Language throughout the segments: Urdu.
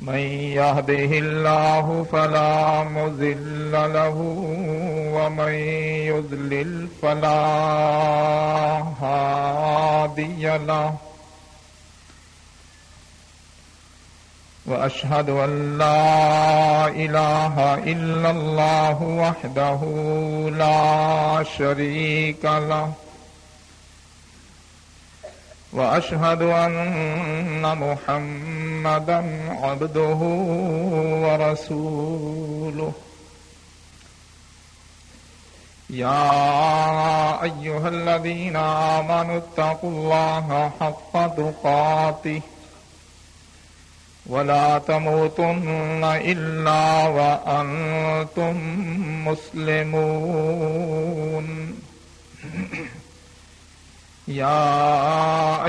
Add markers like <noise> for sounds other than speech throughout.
من يهده الله فلا مذل له ومن يذلل فلا هادي له وأشهد أن لا إله إلا الله وحده لا شريك له وأشهد أن محمدا عبده ورسوله. يا أيها الذين آمنوا اتقوا الله حق تقاته. ولا تموتن إلا وأنتم مسلمون. يا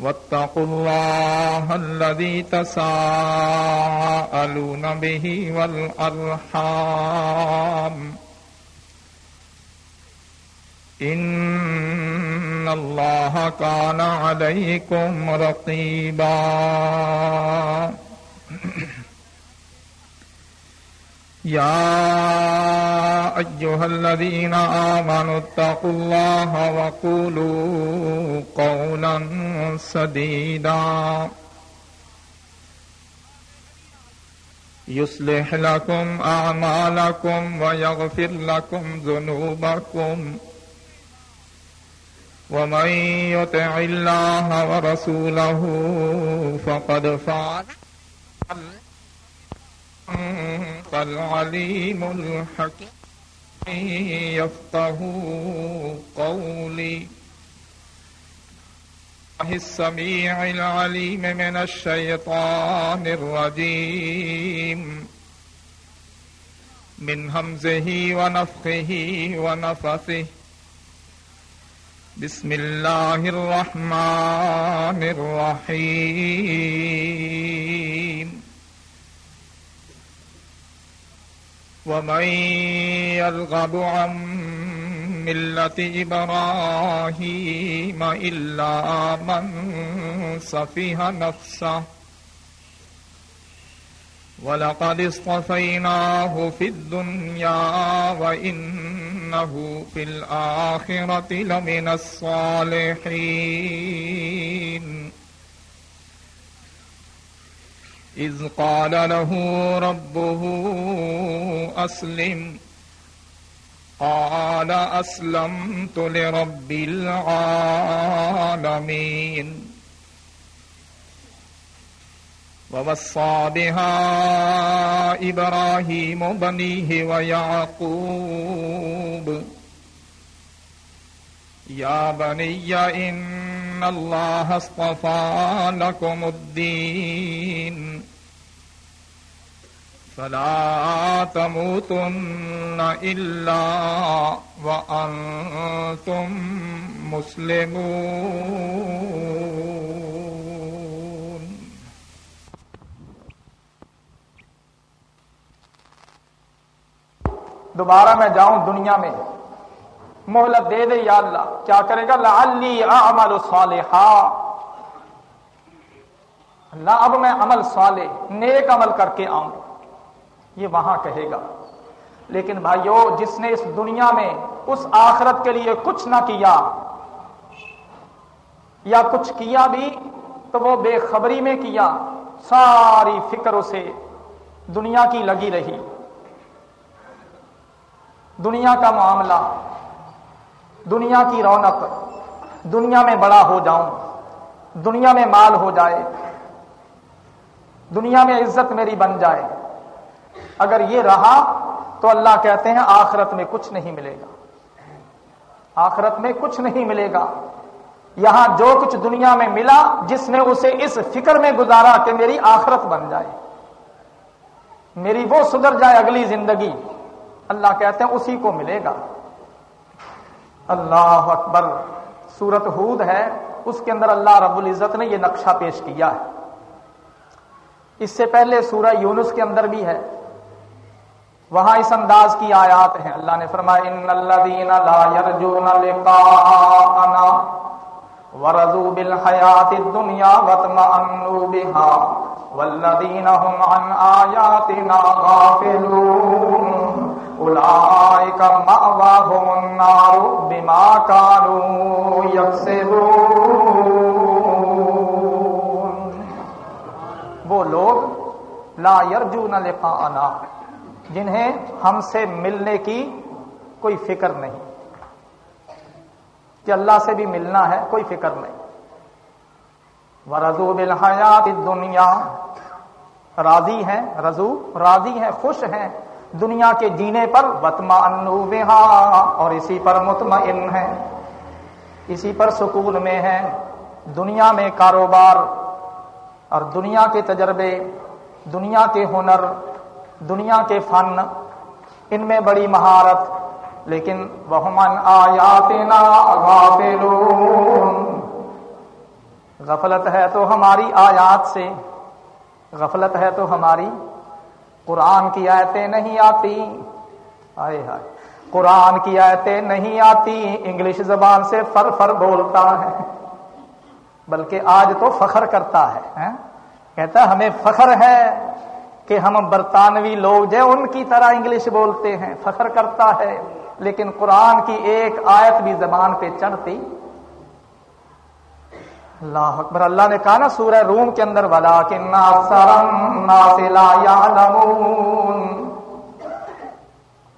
واتقوا الله الذي تساءلون به والأرحام. إن الله كان عليكم رقيبا. يا أيها الذين آمنوا اتقوا الله وقولوا قولا سديدا. يصلح لكم أعمالكم ويغفر لكم ذنوبكم. ومن يطع الله ورسوله فقد فعل فالعليم الحكيم. يفقه قولي. الله السميع العليم من الشيطان الرجيم. من همزه ونفخه ونفثه. بسم الله الرحمن الرحيم. ومن يرغب عن ملة إبراهيم إلا من صفها نفسه ولقد اصطفيناه في الدنيا وإنه في الآخرة لمن الصالحين إذ قال له ربه أسلم. قال أسلمت لرب العالمين. ووصى بها إبراهيم بنيه ويعقوب. يا بني إن الله اصطفى لكم الدين. فلا تموتن إلا وأنتم مسلمون دوبارہ میں جاؤں دنیا میں۔ مہلت دے دے یا اللہ۔ کیا کرے گا؟ لعلی اعمل صالحا۔ اللہ، اب میں عمل صالح، نیک عمل کر کے آؤں۔ یہ وہاں کہے گا۔ لیکن بھائیو، جس نے اس دنیا میں اس آخرت کے لیے کچھ نہ کیا یا کچھ کیا بھی، تو وہ بے خبری میں کیا۔ ساری فکر اسے دنیا کی لگی رہی۔ دنیا کا معاملہ، دنیا کی رونق، دنیا میں بڑا ہو جاؤں، دنیا میں مال ہو جائے، دنیا میں عزت میری بن جائے۔ اگر یہ رہا تو اللہ کہتے ہیں آخرت میں کچھ نہیں ملے گا۔ آخرت میں کچھ نہیں ملے گا۔ یہاں جو کچھ دنیا میں ملا، جس نے اسے اس فکر میں گزارا کہ میری آخرت بن جائے، میری وہ سدھر جائے اگلی زندگی، اللہ کہتے ہیں اسی کو ملے گا۔ اللہ اکبر۔ سورت ہود ہے، اس کے اندر اللہ رب العزت نے یہ نقشہ پیش کیا ہے۔ اس سے پہلے سورہ یونس کے اندر بھی ہے۔ وہاں اس انداز کی آیات ہیں۔ اللہ نے فرمایا، ان الذين لا يرجون لقاءنا ورضوا بالحياه الدنيا واطمأنوا بها والذين هم عن آياتنا غافلون۔ اولئك مأواهم النار بما كانوا يكسبون وہ لوگ لا يرجون لقاءنا جنہیں ہم سے ملنے کی کوئی فکر نہیں۔ کہ اللہ سے بھی ملنا ہے، کوئی فکر نہیں۔ رضو بالحیات دنیا راضی ہیں، رضو، راضی ہیں، خوش ہیں۔ دنیا کے جینے پر بتما وتما اور اسی پر مطمئن ہیں۔ اسی پر سکون میں ہیں۔ دنیا میں کاروبار اور دنیا کے تجربے، دنیا کے ہنر دنیا کے فن، ان میں بڑی مہارت، لیکن وہ من آیاتنا غافلون غفلت ہے تو ہماری آیات سے، غفلت ہے تو ہماری قرآن کی آیتیں نہیں آتی۔ آئے ہائے، قرآن کی آیتیں نہیں آتی، انگلش زبان سے فر فر بولتا ہے۔ بلکہ آج تو فخر کرتا ہے کہتا ہمیں فخر ہے۔ کہ ہم برطانوی لوگ جو ان کی طرح انگلش بولتے ہیں، فخر کرتا ہے۔ لیکن قرآن کی ایک آیت بھی زبان پہ چڑھتی۔ اللہ اکبر، اللہ نے کہا نا سورہ روم کے اندر بلا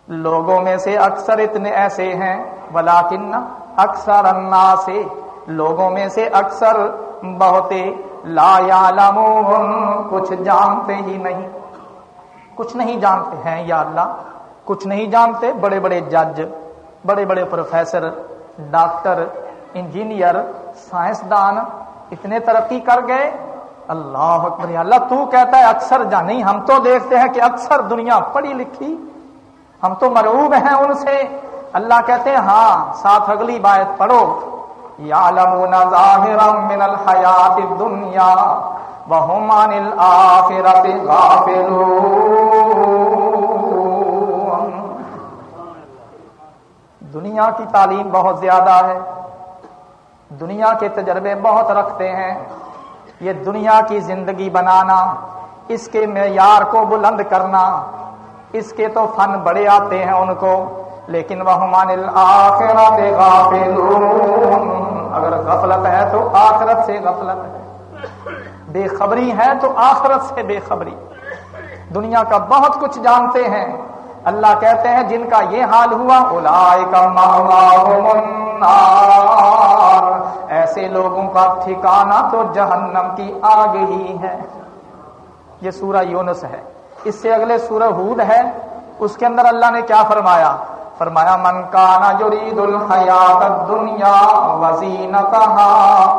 لوگوں میں سے اکثر اتنے ایسے ہیں۔ بلا کن اکثر انا سے لوگوں میں سے اکثر بہت لا یعلمون کچھ جانتے ہی نہیں۔ کچھ نہیں جانتے ہیں یا اللہ، کچھ نہیں جانتے، بڑے بڑے جج، بڑے بڑے پروفیسر، ڈاکٹر، انجینئر، سائنسدان اتنے ترقی کر گئے۔ اللہ اکبر اللہ، تو کہتا ہے اکثر جانی ہم تو دیکھتے ہیں کہ اکثر دنیا پڑھی لکھی۔ ہم تو مرعوب ہیں ان سے۔ اللہ کہتے ہیں ہاں ساتھ اگلی بات پڑھو۔ یا من الحیات الدنیا۔ وهم عن الآخرة غافلون. دنیا کی تعلیم بہت زیادہ ہے۔ دنیا کے تجربے بہت رکھتے ہیں۔ یہ دنیا کی زندگی بنانا، اس کے معیار کو بلند کرنا، اس کے تو فن بڑے آتے ہیں ان کو، لیکن وہ مان آخرت غافلون۔ اگر غفلت ہے تو آخرت سے غفلت ہے۔ بے خبری ہے تو آخرت سے بے خبری دنیا کا بہت کچھ جانتے ہیں۔ اللہ کہتے ہیں، جن کا یہ حال ہوا ایسے لوگوں کا ٹھکانا تو جہنم کی آگ ہی ہے۔ یہ سورہ یونس ہے۔ اس سے اگلے سورہ ہود ہے۔ اس کے اندر اللہ نے کیا فرمایا؟ فرمایا، من کانا یرید الحیات الدنیا وزینتہا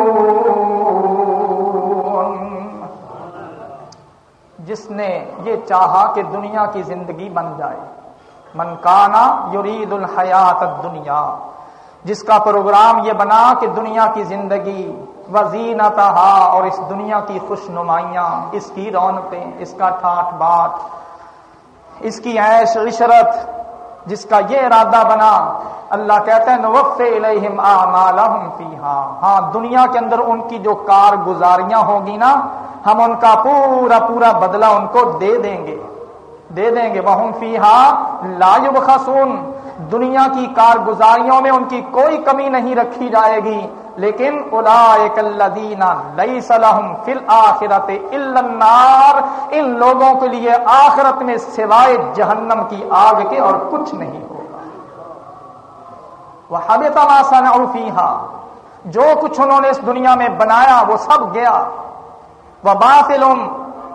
جس نے یہ چاہا کہ دنیا کی زندگی بن جائے۔ منکانا یرید الحیات دنیا جس کا پروگرام یہ بنا کہ دنیا کی زندگی وزینتا اور اس دنیا کی خوش نمائیاں اس کی رونقیں، اس کا ٹھاٹ باٹ، اس کی عیش عشرت جس کا یہ ارادہ بنا، اللہ کہتے ہیں نوف الیہم اعمالہم فیہا۔ ہاں دنیا کے اندر ان کی جو کارگزاریاں ہوگی نا، ہم ان کا پورا پورا بدلہ ان کو دے دیں گے۔ دے دیں گے۔ وہ فیہا لا یبخسون۔ دنیا کی کارگزاریوں میں ان کی کوئی کمی نہیں رکھی جائے گی۔ لیکن اولئک الذین لیس لهم فی الاخرۃ الا النار، ان لوگوں کے لیے آخرت میں سوائے جہنم کی آگ کے اور کچھ نہیں ہوگا۔ وحبط ما صنعوا فیہا، جو کچھ انہوں نے اس دنیا میں بنایا وہ سب گیا۔ وباطل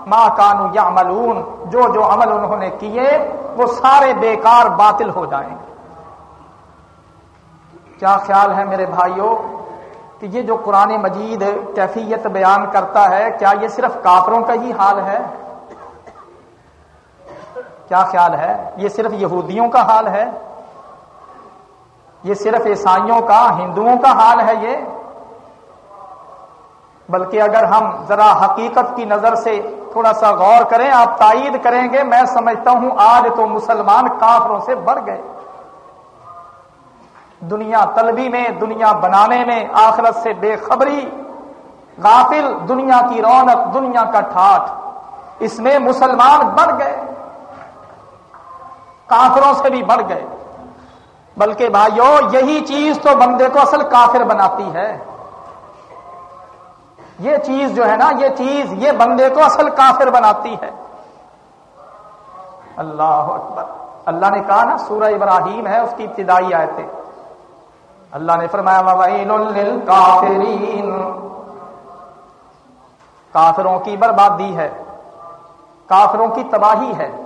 ما کانوا یعملون، جو جو عمل انہوں نے کیے وہ سارے بیکار باطل ہو جائیں گے۔ کیا خیال ہے میرے بھائیوں؟ کہ یہ جو قرآن مجید کیفیت بیان کرتا ہے، کیا یہ صرف کافروں کا ہی حال ہے؟ کیا خیال ہے؟ یہ صرف یہودیوں کا حال ہے؟ یہ صرف عیسائیوں کا، ہندوؤں کا حال ہے یہ؟ بلکہ اگر ہم ذرا حقیقت کی نظر سے تھوڑا سا غور کریں، آپ تائید کریں گے، میں سمجھتا ہوں آج تو مسلمان کافروں سے بڑھ گئے۔ دنیا طلبی میں، دنیا بنانے میں، آخرت سے بے خبری، غافل، دنیا کی رونق، دنیا کا ٹھاٹ۔ اس میں مسلمان بڑھ گئے۔ کافروں سے بھی بڑھ گئے۔ بلکہ بھائیو، یہی چیز تو بندے کو اصل کافر بناتی ہے۔ یہ چیز جو ہے نا، یہ چیز یہ بندے کو اصل کافر بناتی ہے۔ اللہ اکبر۔ اللہ نے کہا نا، سورہ ابراہیم ہے، اس کی ابتدائی آیتیں۔ اللہ نے فرمایا، وَوَيْلٌ لِلْكَافِرِينَ۔ کافروں کی بربادی ہے۔ کافروں کی تباہی ہے۔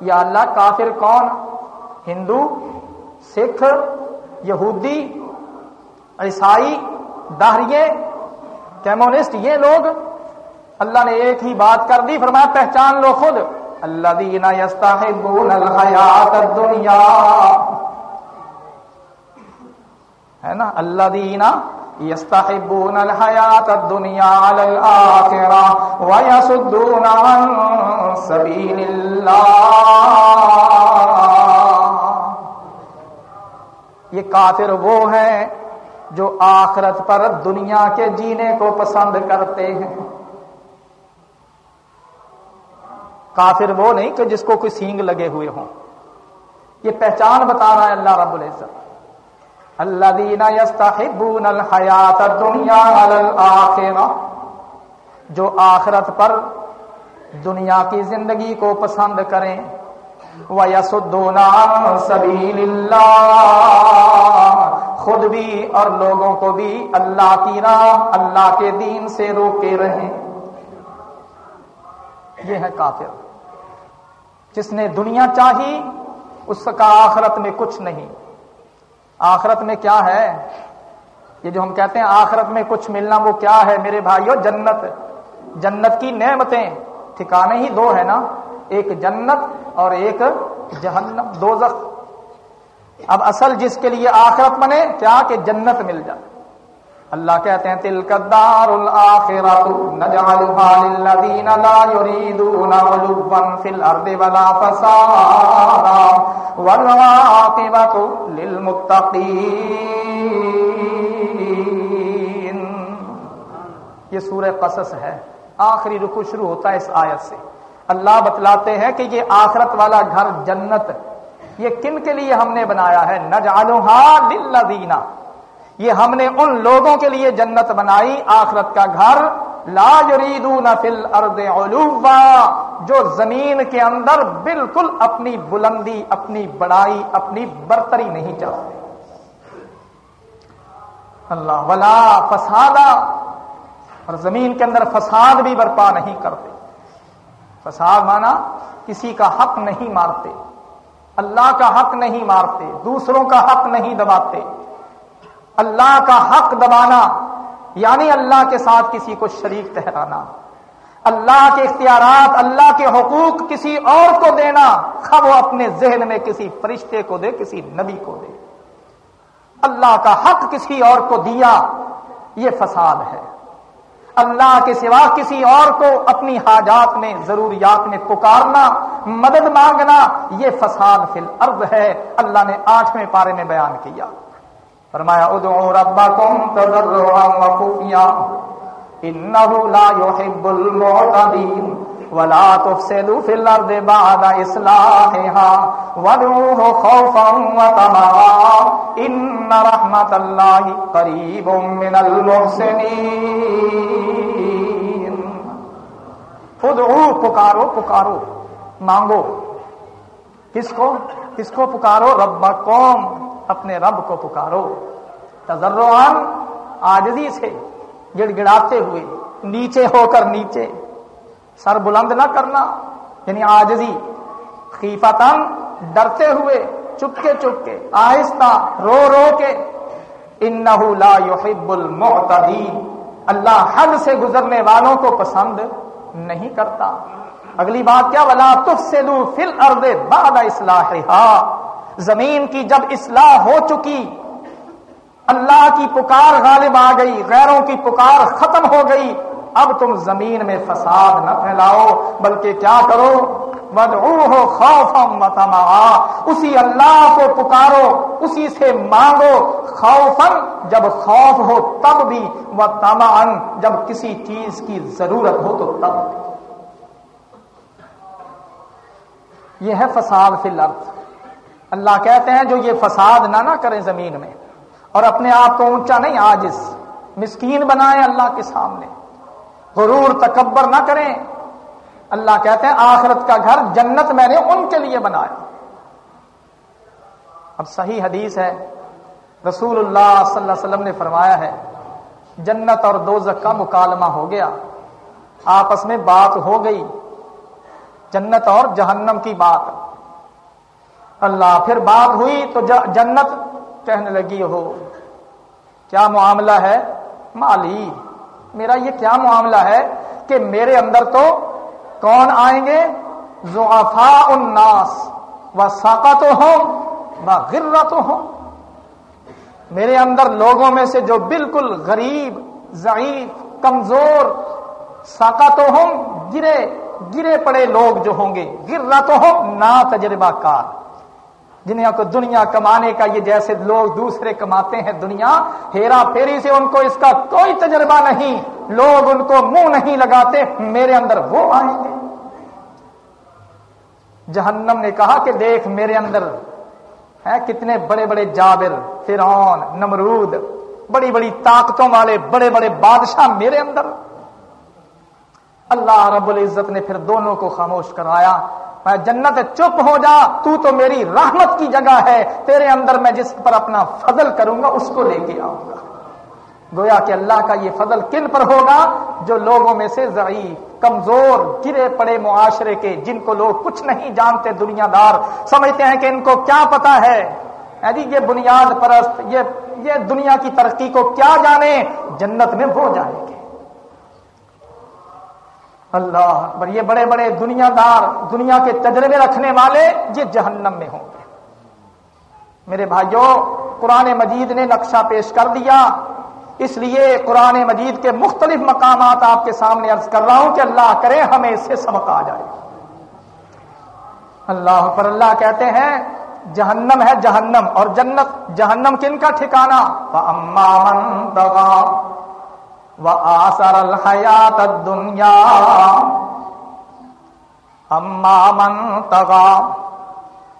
یا اللہ، کافر کون؟ ہندو، سکھ، یہودی، عیسائی دہریے کیمونسٹ یہ لوگ۔ اللہ نے ایک ہی بات کر دی، فرمایا، پہچان لو خود۔ اللہ دینا یستحبون الحیات الدنیا۔ ہے نا? اللہ دینا یستحبون الحیات الدنیا علی الاخرہ ویسدون عن سبیل اللہ یہ کافر وہ ہیں جو آخرت پر دنیا کے جینے کو پسند کرتے ہیں۔ کافر وہ نہیں کہ جس کو کوئی سینگ لگے ہوئے ہوں۔ یہ پہچان بتا رہا ہے اللہ رب العزت۔ اللہ دینا یستحبون الحیات دنیا الآخرہ جو آخرت پر دنیا کی زندگی کو پسند کریں وَيَسُدُّونَ عَن سَبِيلِ اللَّهِ، خود بھی اور لوگوں کو بھی اللہ کی راہ، اللہ کے دین سے روکے رہیں۔ یہ ہے کافر۔ جس نے دنیا چاہی، اس کا آخرت میں کچھ نہیں۔ آخرت میں کیا ہے؟ یہ جو ہم کہتے ہیں آخرت میں کچھ ملنا وہ کیا ہے میرے بھائیوں جنت۔ جنت کی نعمتیں۔ ٹھکانے ہی دو ہے نا۔ ایک جنت اور ایک جہنم، دوزخ۔ اب اصل جس کے لیے آخرت بنے کیا کہ جنت مل جائے۔ اللہ کہتے ہیں تل قدار الآخرت نجعلها للذین لا يريدون علوا فی الارض ولا فسادا والعاقبۃ للمتقین۔ یہ سورہ قصص ہے۔ آخری رکو شروع ہوتا ہے اس آیت سے۔ اللہ بتلاتے ہیں کہ یہ آخرت والا گھر جنت، یہ کن کے لیے ہم نے بنایا ہے؟ نجعلها للذین یہ ہم نے ان لوگوں کے لیے جنت بنائی، آخرت کا گھر۔ لا یریدون فی الارض علوا، جو زمین کے اندر بالکل اپنی بلندی، اپنی بڑائی، اپنی برتری نہیں چاہتے۔ اللہ، ولا فسادا اور زمین کے اندر فساد بھی برپا نہیں کرتے۔ فساد مانا کسی کا حق نہیں مارتے۔ اللہ کا حق نہیں مارتے، دوسروں کا حق نہیں دباتے۔ اللہ کا حق دبانا یعنی اللہ کے ساتھ کسی کو شریک ٹھہرانا۔ اللہ کے اختیارات، اللہ کے حقوق کسی اور کو دینا خب وہ اپنے ذہن میں کسی فرشتے کو دے، کسی نبی کو دے۔ اللہ کا حق کسی اور کو دیا، یہ فساد ہے۔ اللہ کے سوا کسی اور کو اپنی حاجات میں، ضروریات میں پکارنا، مدد مانگنا، یہ فساد فی الارض ہے۔ اللہ نے آٹھویں پارے میں بیان کیا۔ فرمایا، ادعو ربکم تضرعا وخفیا انه لا يحب المعتدين ولا تفسدوا في الارض بعد اصلاحها، وادعوه خوفا وطمعا ان رحمت الله قريب من المحسنين ادعو پکارو پکارو، مانگو، کس کو؟ کس کو پکارو؟ رب قوم اپنے رب کو پکارو۔ تذرعان آجزی سے گڑ گڑاتے ہوئے، نیچے ہو کر نیچے۔ سر بلند نہ کرنا یعنی آجزی خیفتن ڈرتے ہوئے، چپکے چپکے، آہستہ، رو رو کے۔ انہو لا يحب المعتدین۔ اللہ حد سے گزرنے والوں کو پسند نہیں کرتا۔ اگلی بات کیا؟ ولا تفسدوا فی الارض بعد اصلاحها زمین کی جب اصلاح ہو چکی، اللہ کی پکار غالب آ گئی، غیروں کی پکار ختم ہو گئی، اب تم زمین میں فساد نہ پھیلاؤ، بلکہ کیا کرو؟ بدعوہ خوفا وطمعا۔ اسی اللہ کو پکارو، اسی سے مانگو۔ خوفا، جب خوف ہو تب بھی و جب کسی چیز کی ضرورت ہو تو تب۔ یہ ہے فساد فی الارض۔ اللہ کہتے ہیں جو یہ فساد نہ نہ کریں زمین میں اور اپنے آپ کو اونچا نہیں آجز مسکین بنائیں اللہ کے سامنے۔ غرور، تکبر نہ کریں۔ اللہ کہتے ہیں آخرت کا گھر جنت میں نے ان کے لیے بنایا۔ اب صحیح حدیث ہے۔ رسول اللہ صلی اللہ علیہ وسلم نے فرمایا ہے، جنت اور دوزک کا مکالمہ ہو گیا۔ آپس میں بات ہو گئی۔ جنت اور جہنم کی بات۔ اللہ، پھر بات ہوئی تو جنت کہنے لگی، ہو، کیا معاملہ ہے؟ مالی، میرا یہ کیا معاملہ ہے کہ میرے اندر تو کون آئیں گے؟ زعفاء الناس و تو ہوں غرہ تو ہوں میرے اندر لوگوں میں سے جو بالکل غریب، ضعیف، کمزور ساقا تو ہوں گرے گرے پڑے لوگ جو ہوں گے گرا تو ہوں نا تجربہ کار۔ جنہیں کو دنیا کمانے کا یہ جیسے لوگ دوسرے کماتے ہیں دنیا، ہیرا پھیری سے ان کو اس کا کوئی تجربہ نہیں، لوگ ان کو منہ نہیں لگاتے، میرے اندر وہ آئیں گے جہنم نے کہا کہ دیکھ میرے اندر ہے کتنے بڑے بڑے جابر، فرعون، نمرود بڑی بڑی طاقتوں والے بڑے بڑے بادشاہ میرے اندر۔ اللہ رب العزت نے پھر دونوں کو خاموش کرایا۔ جنت چپ ہو جا، تو تو میری رحمت کی جگہ ہے، تیرے اندر میں جس پر اپنا فضل کروں گا، اس کو لے کے آؤں گا۔ گویا کہ اللہ کا یہ فضل کن پر ہوگا؟ جو لوگوں میں سے ضعیف، کمزور، گرے پڑے معاشرے کے، جن کو لوگ کچھ نہیں جانتے، دنیا دار سمجھتے ہیں کہ ان کو کیا پتا ہے۔ جی یہ بنیاد پرست، یہ یہ دنیا کی ترقی کو کیا جانے؟ جنت میں وہ جائیں گے۔ اللہ پر یہ بڑے بڑے دنیا دار دنیا کے تجربے رکھنے والے یہ جہنم میں ہوں گے۔ میرے بھائیوں، قرآن مجید نے نقشہ پیش کر دیا۔ اس لیے قرآن مجید کے مختلف مقامات آپ کے سامنے عرض کر رہا ہوں کہ اللہ کرے ہمیں اس سے سبق آ جائے۔ اللہ پر اللہ کہتے ہیں، جہنم ہے جہنم اور جنت جہنم کن کا ٹھکانا وآثر آسر الدنيا. اما من تغا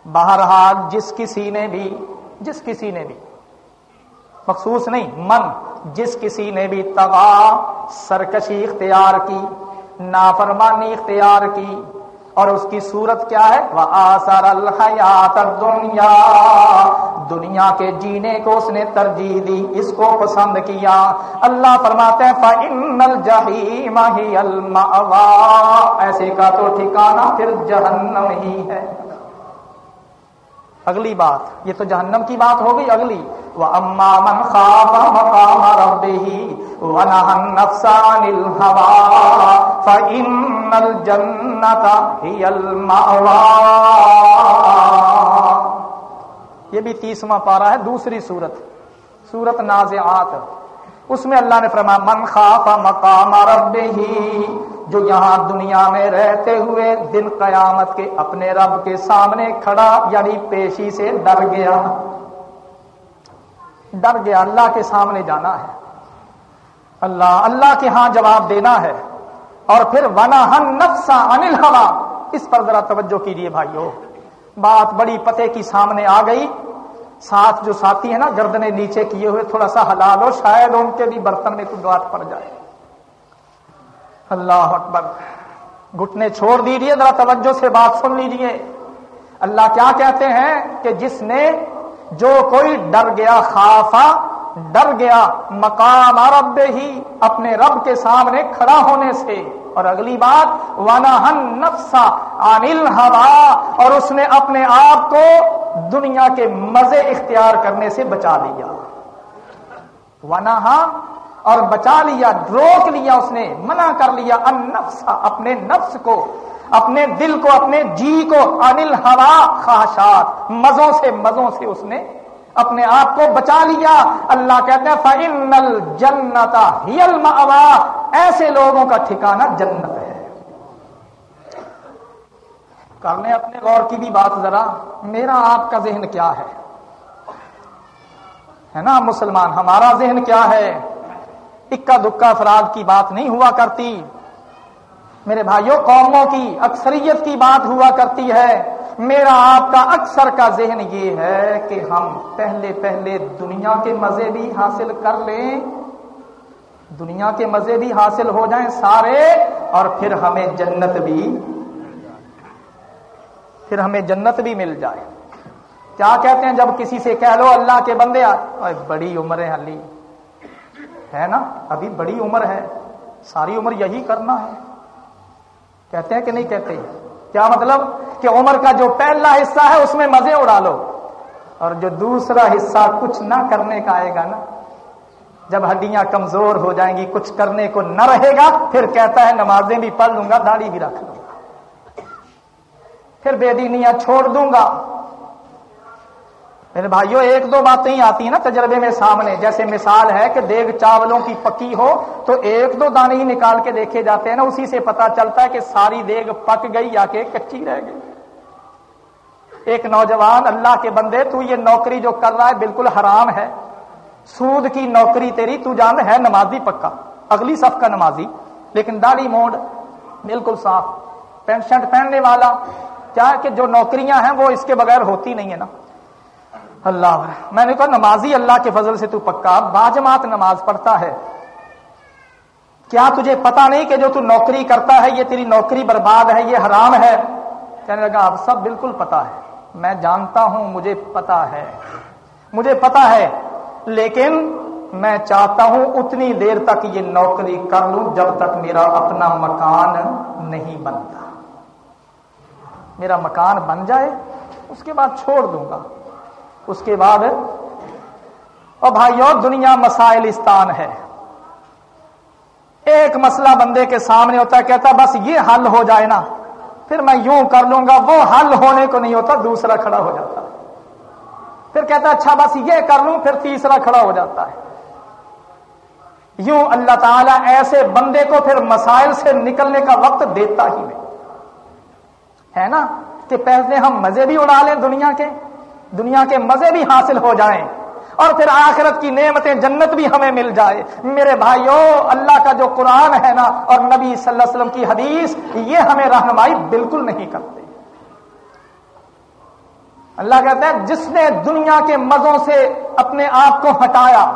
بہرحال جس کسی نے بھی، جس کسی نے بھی، مخصوص نہیں، من جس کسی نے بھی تغا سرکشی اختیار کی، نافرمانی اختیار کی اور اس کی صورت کیا ہے؟ وہ آسر الحیات دنیا دنیا کے جینے کو اس نے ترجیح دی، اس کو پسند کیا۔ اللہ فرماتے ہیں، فَإِنَّ الْجَحِيمَ هِيَ الْمَأْوَى۔ ایسے کا تو ٹھکانہ پھر جہنم ہی ہے۔ اگلی بات، یہ تو جہنم کی بات ہو گئی اگلی۔ وہ اما من خاف مقام ربه ونهى النفس عن فإن الجنة هي المأوى۔ یہ بھی تیسواں پارا ہے، دوسری صورت سورت نازعات۔ اس میں اللہ نے فرمایا، من خاف مقام ربه جو یہاں دنیا میں رہتے ہوئے دن قیامت کے اپنے رب کے سامنے کھڑا یعنی پیشی سے ڈر گیا۔ ڈر گیا، اللہ کے سامنے جانا ہے۔ اللہ اللہ کے ہاں جواب دینا ہے۔ اور پھر وناہن نفسا انل ہوا اس پر ذرا توجہ کیجیے بھائیو۔ بات بڑی پتے کی سامنے آ گئی۔ ساتھ جو ساتھی ہیں نا گردنے نیچے کیے ہوئے تھوڑا سا حلال ہو، شاید ان کے بھی برتن میں کچھ بات پڑ جائے۔ اللہ اکبر۔ گھٹنے چھوڑ دیجیے ذرا توجہ سے بات سن لیجیے اللہ کیا کہتے ہیں کہ جس نے جو کوئی ڈر گیا خافا ڈر گیا، مقام رب ہی اپنے رب کے سامنے کھڑا ہونے سے۔ اور اگلی بات وانا ہن نفسا انل ہوا اور اس نے اپنے آپ کو دنیا کے مزے اختیار کرنے سے بچا لیا۔ وانا اور بچا لیا، روک لیا اس نے، منع کر لیا۔ ان نفس اپنے نفس کو، اپنے دل کو، اپنے جی کو۔ انل ہوا خواہشات۔ مزوں سے مزوں سے اس نے اپنے آپ کو بچا لیا۔ اللہ کہتے ہیں فنل جنتا ہیل ایسے لوگوں کا ٹھکانا جنت ہے۔ کر لیں اپنے غور کی بھی بات ذرا۔ میرا آپ کا ذہن کیا ہے؟ ہے نا مسلمان، ہمارا ذہن کیا ہے؟ اکا دکا افراد کی بات نہیں ہوا کرتی۔ میرے بھائیوں، قوموں کی، اکثریت کی بات ہوا کرتی ہے۔ میرا آپ کا اکثر کا ذہن یہ ہے کہ ہم پہلے پہلے دنیا کے مزے بھی حاصل کر لیں، دنیا کے مزے بھی حاصل ہو جائیں سارے، اور پھر ہمیں جنت بھی، پھر ہمیں جنت بھی مل جائے۔ کیا کہتے ہیں جب کسی سے کہہ لو اللہ کے بندے بڑی عمر ہے علی۔ ہے نا؟ ابھی بڑی عمر ہے، ساری عمر یہی کرنا ہے۔ کہتے ہیں کہ نہیں کہتے؟ کیا مطلب کہ عمر کا جو پہلا حصہ ہے اس میں مزے اڑا لو اور جو دوسرا حصہ کچھ نہ کرنے کا آئے گا نا، جب ہڈیاں کمزور ہو جائیں گی، کچھ کرنے کو نہ رہے گا، پھر کہتا ہے نمازیں بھی پڑھ لوں گا، داڑھی بھی رکھ لوں گا۔ پھر بے دینیاں چھوڑ دوں گا۔ میرے بھائیوں ایک دو باتیں ہی آتی ہیں نا تجربے میں سامنے۔ جیسے مثال ہے کہ دیگ چاولوں کی پکی ہو تو ایک دو دانے ہی نکال کے دیکھے جاتے ہیں نا، اسی سے پتا چلتا ہے کہ ساری دیگ پک گئی یا کہ کچی رہ گئی۔ ایک نوجوان، اللہ کے بندے، تو یہ نوکری جو کر رہا ہے بالکل حرام ہے۔ سود کی نوکری تیری، تو جان ہے نمازی پکا۔ اگلی صف کا نمازی۔ لیکن داڑھی موڈ بالکل صاف۔ پینٹ شرٹ پہننے والا، کیا کہ جو نوکریاں ہیں وہ اس کے بغیر ہوتی نہیں ہے نا۔ اللہ میں نے کہا، نمازی اللہ کے فضل سے تو پکا۔ باجمات نماز پڑھتا ہے۔ کیا تجھے پتا نہیں کہ جو تو نوکری کرتا ہے، یہ تیری نوکری برباد ہے، یہ حرام ہے؟ کہنے لگا، اب سب بالکل پتا ہے۔ میں جانتا ہوں، مجھے پتا ہے۔ مجھے پتا ہے، لیکن میں چاہتا ہوں اتنی دیر تک یہ نوکری کر لوں جب تک میرا اپنا مکان نہیں بنتا۔ میرا مکان بن جائے، اس کے بعد چھوڑ دوں گا۔ اس کے بعد اور بھائیو، دنیا مسائلستان ہے۔ ایک مسئلہ بندے کے سامنے ہوتا ہے، کہتا بس یہ حل ہو جائے نا، پھر میں یوں کر لوں گا، وہ حل ہونے کو نہیں ہوتا، دوسرا کھڑا ہو جاتا پھر کہتا اچھا بس یہ کر لوں، پھر تیسرا کھڑا ہو جاتا ہے۔ یوں اللہ تعالیٰ ایسے بندے کو پھر مسائل سے نکلنے کا وقت دیتا ہی نہیں۔ ہے نا؟ کہ پہلے ہم مزے بھی اڑا لیں دنیا کے۔ دنیا کے مزے بھی حاصل ہو جائیں اور پھر آخرت کی نعمتیں جنت بھی ہمیں مل جائے۔ میرے بھائیوں اللہ کا جو قرآن ہے نا اور نبی صلی اللہ علیہ وسلم کی حدیث، یہ ہمیں رہنمائی بالکل نہیں کرتے۔ اللہ کہتا ہے، جس نے دنیا کے مزوں سے اپنے آپ کو ہٹایا،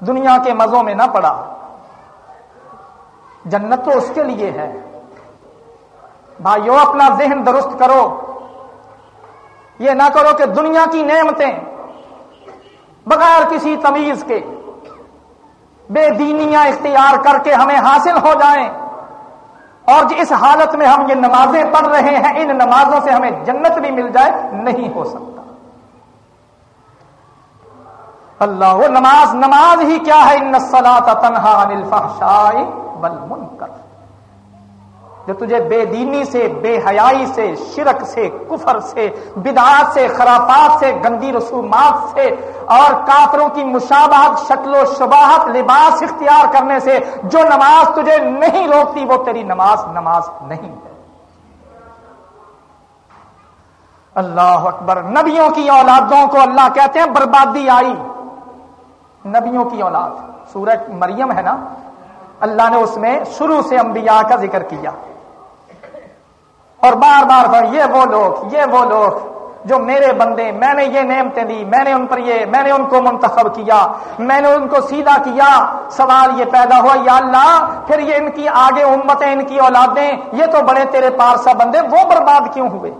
دنیا کے مزوں میں نہ پڑا۔ جنت تو اس کے لیے ہے۔ بھائیو، اپنا ذہن درست کرو۔ یہ نہ کرو کہ دنیا کی نعمتیں بغیر کسی تمیز کے بے دینیاں اختیار کر کے ہمیں حاصل ہو جائیں۔ اور اس حالت میں ہم یہ نمازیں پڑھ رہے ہیں، ان نمازوں سے ہمیں جنت بھی مل جائے، نہیں ہو سکتا۔ اللہ، وہ نماز نماز ہی کیا ہے؟ ان تنہا بل جو تجھے بے دینی سے، بے حیائی سے، شرک سے، کفر سے، بدعات سے، خرافات سے، گندی رسومات سے اور کافروں کی مشابہت، شکل و شباہت، لباس اختیار کرنے سے جو نماز تجھے نہیں روکتی، وہ تیری نماز نماز نہیں ہے۔ اللہ اکبر۔ نبیوں کی اولادوں کو اللہ کہتے ہیں بربادی آئی۔ نبیوں کی اولاد۔ سورج مریم ہے نا؟ اللہ نے اس میں شروع سے انبیاء کا ذکر کیا۔ اور بار بار یہ وہ لوگ، یہ وہ لوگ جو میرے بندے، میں نے یہ نعمتیں دی، میں نے ان پر یہ، میں نے ان کو منتخب کیا، میں نے ان کو سیدھا کیا، سوال یہ پیدا ہوا، یا اللہ، پھر یہ ان کی آگے امتیں، ان کی اولادیں، یہ تو بڑے تیرے پارسا بندے، وہ برباد کیوں ہوئے؟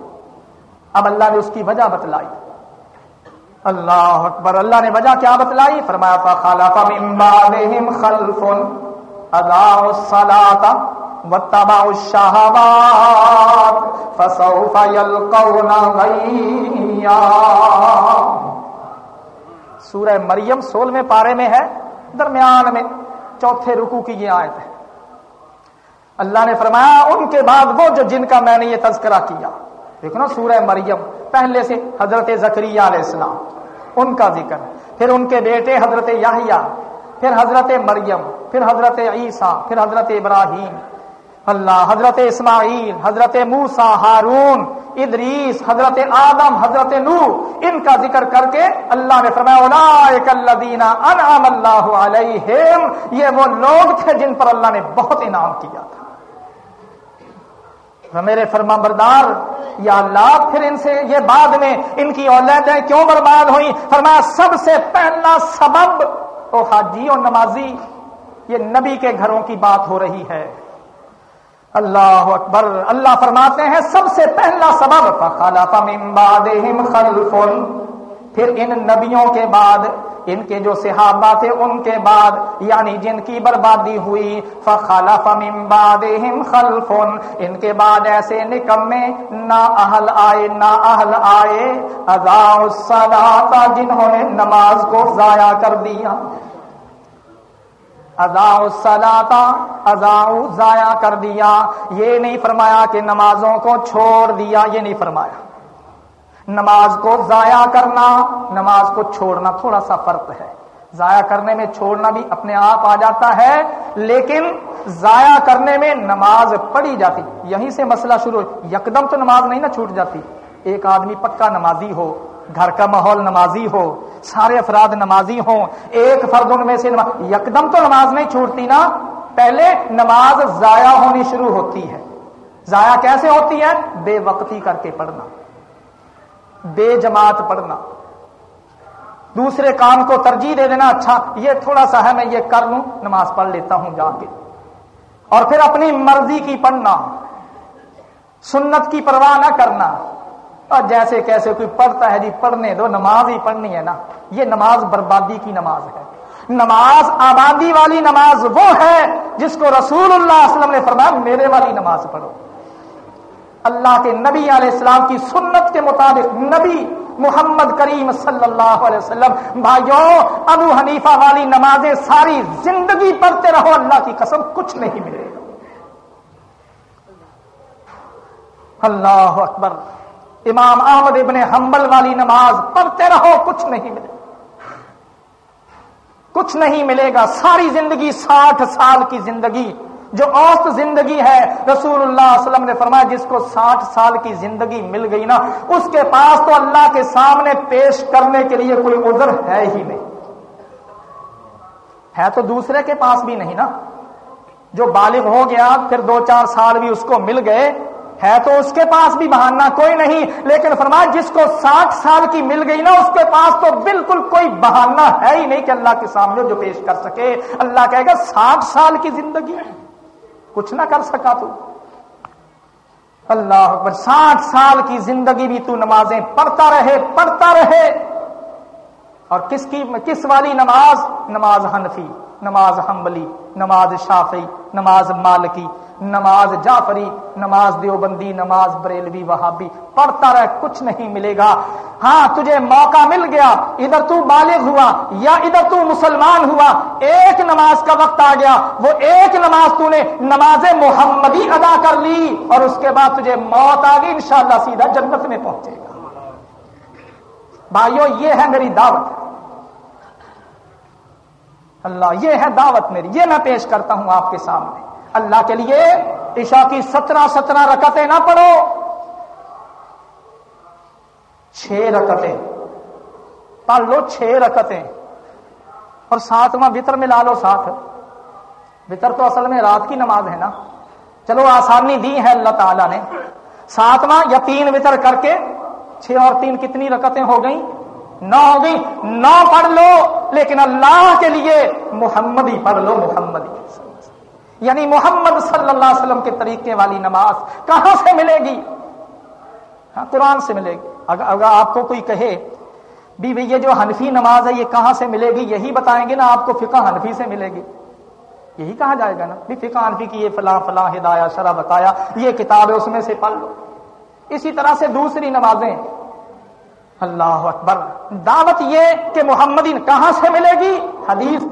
اب اللہ نے اس کی وجہ بتلائی۔ اللہ اکبر، اللہ نے وجہ کیا بتلائی؟ فرمایا خالف خلف اضاء الصلاة واتبعوا الشهوات فسوف يلقون غيا. سورہ مریم سولہویں پارے میں ہے، درمیان میں چوتھے رکو کی یہ آیت ہے۔ اللہ نے فرمایا، ان کے بعد وہ جو جن کا میں نے یہ تذکرہ کیا۔ دیکھو نا سورہ مریم، پہلے سے حضرت زکریہ علیہ السلام، ان کا ذکر پھر ان کے بیٹے حضرت یاہیا پھر حضرت مریم، پھر حضرت عیسیٰ، پھر حضرت ابراہیم اللہ حضرت اسماعیل، حضرت موسا ہارون، ادریس، حضرت آدم، حضرت نو ان کا ذکر کر کے اللہ نے فرمایا انعام اللہ علیہم، یہ وہ لوگ تھے جن پر اللہ نے بہت انعام کیا تھا۔ ہاں میرے فرما بردار یا اللہ، پھر ان سے، یہ بعد میں ان کی اولادیں کیوں برباد ہوئی فرمایا، سب سے پہلا سبب، او حاجی اور نمازی، یہ نبی کے گھروں کی بات ہو رہی ہے۔ اللہ اکبر، اللہ فرماتے ہیں، سب سے پہلا سبب خلف۔ پھر ان نبیوں کے بعد، ان کے جو صحابہ تھے، ان کے بعد یعنی جن کی بربادی ہوئی، فخلف من بعدهم خلف۔ ان کے بعد ایسے نکمے نہ اہل آئے نہ اہل آئے۔ اضاء الصلاۃ جنہوں نے نماز کو ضائع کر دیا۔ ازاؤ سلاتا ازاؤ ضائع کر دیا۔ یہ نہیں فرمایا کہ نمازوں کو چھوڑ دیا، یہ نہیں فرمایا۔ نماز کو ضائع کرنا، نماز کو چھوڑنا تھوڑا سا فرق ہے۔ ضائع کرنے میں چھوڑنا بھی اپنے آپ آ جاتا ہے، لیکن ضائع کرنے میں نماز پڑھی جاتی۔ یہیں سے مسئلہ شروع، یکدم تو نماز نہیں نا چھوٹ جاتی۔ ایک آدمی پکا نمازی ہو گھر کا ماحول نمازی ہو، سارے افراد نمازی ہوں، ایک فرد ان میں سے نماز یکدم تو نماز نہیں چھوٹتی نا، پہلے نماز ضائع ہونی شروع ہوتی ہے۔ ضائع کیسے ہوتی ہے؟ بے وقتی کر کے پڑھنا۔ بے جماعت پڑھنا۔ دوسرے کام کو ترجیح دے دینا اچھا یہ تھوڑا سا ہے، میں یہ کر لوں، نماز پڑھ لیتا ہوں جا کے۔ اور پھر اپنی مرضی کی پڑھنا۔ سنت کی پرواہ نہ کرنا۔ اور جیسے کیسے کوئی پڑھتا ہے جی پڑھنے دو، نماز ہی پڑھنی ہے نا۔ یہ نماز بربادی کی نماز ہے۔ نماز آبادی والی نماز وہ ہے جس کو رسول اللہ علیہ وسلم نے فرمایا، میرے والی نماز پڑھو۔ اللہ کے نبی علیہ السلام کی سنت کے مطابق نبی محمد کریم صلی اللہ علیہ وسلم بھائیوں ابو حنیفہ والی نمازیں ساری زندگی پڑھتے رہو، اللہ کی قسم کچھ نہیں ملے گا۔ اللہ اکبر۔ امام احمد ابن حنبل والی نماز پڑھتے رہو، کچھ نہیں ملے۔ کچھ نہیں ملے گا۔ ساری زندگی، ساٹھ سال کی زندگی، جو اوسط زندگی ہے، رسول اللہ علیہ وسلم نے فرمایا، جس کو ساٹھ سال کی زندگی مل گئی نا، اس کے پاس تو اللہ کے سامنے پیش کرنے کے لیے کوئی عذر ہے ہی نہیں۔ ہے تو دوسرے کے پاس بھی نہیں نا۔ جو بالغ ہو گیا، پھر دو چار سال بھی اس کو مل گئے ہے تو اس کے پاس بھی بہانہ کوئی نہیں، لیکن فرمایا جس کو ساٹھ سال کی مل گئی نا، اس کے پاس تو بالکل کوئی بہانہ ہے ہی نہیں کہ اللہ کے سامنے جو پیش کر سکے۔ اللہ کہے گا، ساٹھ سال کی زندگی کچھ نہ کر سکا تو۔ اللہ اکبر، ساٹھ سال کی زندگی بھی تو نمازیں پڑھتا رہے پڑھتا رہے۔ اور کس کی، کس والی نماز؟ نماز حنفی، نماز حنبلی، نماز شافی نماز مالکی۔ نماز جعفری، نماز دیوبندی، نماز بریلوی وہابی۔ پڑھتا رہ، کچھ نہیں ملے گا۔ ہاں تجھے موقع مل گیا۔ ادھر تو بالغ ہوا یا ادھر تو مسلمان ہوا۔ ایک نماز کا وقت آ گیا۔ وہ ایک نماز تو نے نماز محمدی ادا کر لی اور اس کے بعد تجھے موت آ گئی۔ انشاءاللہ سیدھا جنت میں پہنچے گا۔ بھائیو، یہ ہے میری دعوت۔ اللہ، یہ ہے دعوت میری۔ یہ میں پیش کرتا ہوں آپ کے سامنے۔ اللہ کے لیے عشاء کی سترہ سترہ رکتیں نہ پڑھو۔ چھ رکتیں پڑھ لو چھ رکتیں اور ساتواں وطر میں لا لو ساتھ۔ وطر تو اصل میں رات کی نماز ہے نا۔ چلو، آسانی دی ہے اللہ تعالی نے۔ ساتواں یا تین وطر کر کے چھ اور تین کتنی رکتیں ہو گئیں؟ نو ہو گئی نو پڑھ لو، لیکن اللہ کے لیے محمدی پڑھ لو محمدی یعنی محمد صلی اللہ علیہ وسلم کے طریقے والی نماز کہاں سے ملے گی؟ ہاں قرآن سے ملے گی۔ اگر آپ کو کوئی کہے بھی یہ جو حنفی نماز ہے، یہ کہاں سے ملے گی؟ یہی بتائیں گے نا آپ کو فقہ حنفی سے ملے گی۔ یہی کہا جائے گا نا۔ بھی فقہ حنفی کی یہ فلاں فلاں ہدایہ شرح بتایا یہ کتاب ہے اس میں سے پڑھ لو۔ اسی طرح سے دوسری نمازیں۔ اللہ اکبر۔ دعوت یہ کہ محمدین کہاں سے ملے گی؟ حدیث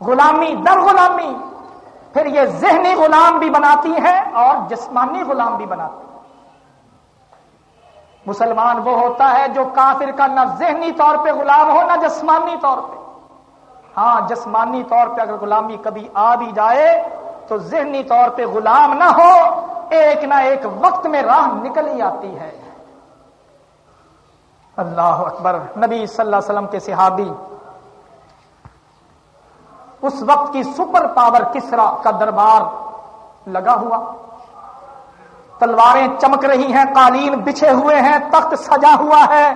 غلامی، در غلامی۔ پھر یہ ذہنی غلام بھی بناتی ہے اور جسمانی غلام بھی بناتی ہے مسلمان وہ ہوتا ہے جو کافر کا نہ ذہنی طور پہ غلام ہو، نہ جسمانی طور پہ۔ ہاں جسمانی طور پہ اگر غلامی کبھی آ بھی جائے تو ذہنی طور پہ غلام نہ ہو، ایک نہ ایک وقت میں راہ نکل ہی آتی ہے۔ اللہ اکبر، نبی صلی اللہ علیہ وسلم کے صحابی اس وقت کی سپر پاور کسرا کا دربار لگا ہوا۔ تلواریں چمک رہی ہیں، قالین بچھے ہوئے ہیں، تخت سجا ہوا ہے۔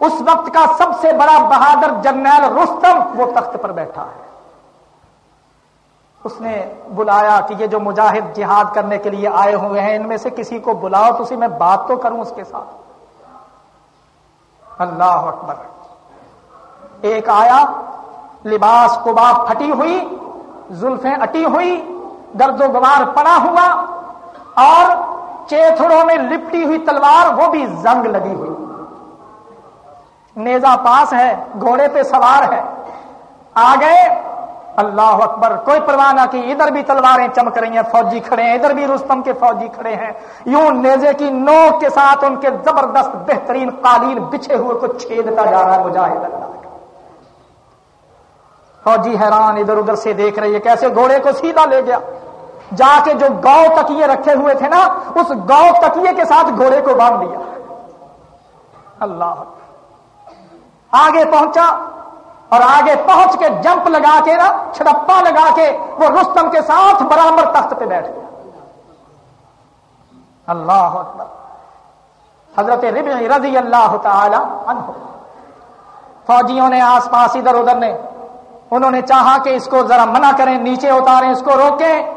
اس وقت کا سب سے بڑا بہادر جرنیل رستم وہ تخت پر بیٹھا ہے۔ اس نے بلایا کہ یہ جو مجاہد جہاد کرنے کے لیے آئے ہوئے ہیں، ان میں سے کسی کو بلاؤ، تو اسی میں بات تو کروں اس کے ساتھ۔ اللہ اکبر۔ ایک آیا لباس کبا پھٹی ہوئی، زلفیں اٹی ہوئی درد و گوار پڑا ہوا، اور چیتھڑوں میں لپٹی ہوئی تلوار، وہ بھی زنگ لگی ہوئی۔ نیزا پاس ہے، گھوڑے پہ سوار ہے۔ آ گئے اللہ اکبر، کوئی پرواہ نہ کی، ادھر بھی تلواریں چمک رہی ہیں، فوجی کھڑے ہیں، ادھر بھی رستم کے فوجی کھڑے ہیں۔ یوں نیزے کی نوک کے ساتھ ان کے زبردست، بہترین قالین بچھے ہوئے کو چھیدتا جا رہا ہے، مجاہد اللہ۔ فوجی حیران ادھر ادھر سے دیکھ رہی ہے، کیسے گھوڑے کو سیدھا لے گیا۔ جا کے جو گاؤ تکیے رکھے ہوئے تھے نا، اس گاؤ تکیے کے ساتھ گھوڑے کو باندھ دیا۔ اللہ۔ آگے پہنچا اور آگے پہنچ کے جمپ لگا کے نا، چھڑپا لگا کے وہ رستم کے ساتھ برابر تخت پہ بیٹھ گیا۔ اللہ حضرت رضی اللہ تعالی عنہ۔ فوجیوں نے آس پاس ادھر ادھر نے انہوں نے چاہا کہ اس کو ذرا منع کریں، نیچے اتاریں، اس کو روکیں۔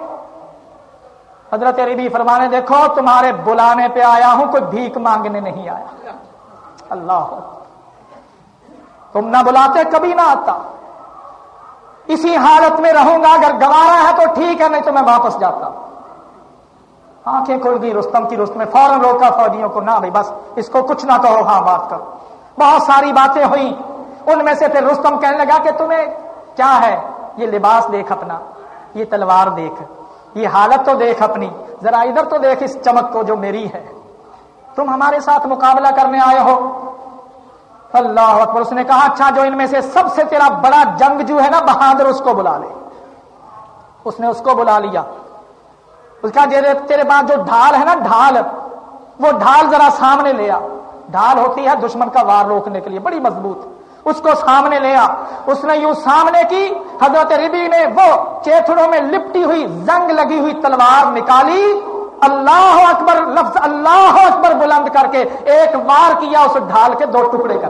حضرت ربی فرمانے، دیکھو، تمہارے بلانے پہ آیا ہوں، کوئی بھیک مانگنے نہیں آیا۔ اللہ۔ تم نہ بلاتے، کبھی نہ آتا۔ اسی حالت میں رہوں گا، اگر گوارا ہے تو ٹھیک ہے، نہیں تو میں واپس جاتا۔ آنکھیں کھل گئی رستم کی رست میں فوراً روکا، فوجیوں کو، نہ بھائی، بس اس کو کچھ نہ کہو ہاں بات کرو بہت ساری باتیں ہوئی ان میں سے پھر رستم کہنے لگا کہ تمہیں کیا ہے؟ یہ لباس دیکھ اپنا، یہ تلوار دیکھ، یہ حالت تو دیکھ اپنی، ذرا ادھر تو دیکھ اس چمک کو جو میری ہے۔ تم ہمارے ساتھ مقابلہ کرنے آئے ہو۔ اللہ اکبر، اس نے کہا اچھا جو ان میں سے سب سے تیرا بڑا جنگ جو ہے نا، بہادر، اس کو بلا لے۔ اس نے اس کو بلا لیا۔ اس کا تیرے پاس جو ڈھال ہے نا، ڈھال، وہ ڈھال ذرا سامنے لیا ڈھال ہوتی ہے دشمن کا وار روکنے کے لیے، بڑی مضبوط۔ اس کو سامنے لیا اس نے یوں سامنے کی، حضرت ربی نے وہ چیتڑوں میں لپٹی ہوئی زنگ لگی ہوئی تلوار نکالی۔ اللہ اکبر، لفظ اللہ اکبر بلند کر کے ایک بار کیا اس ڈھال کے دو ٹکڑے کر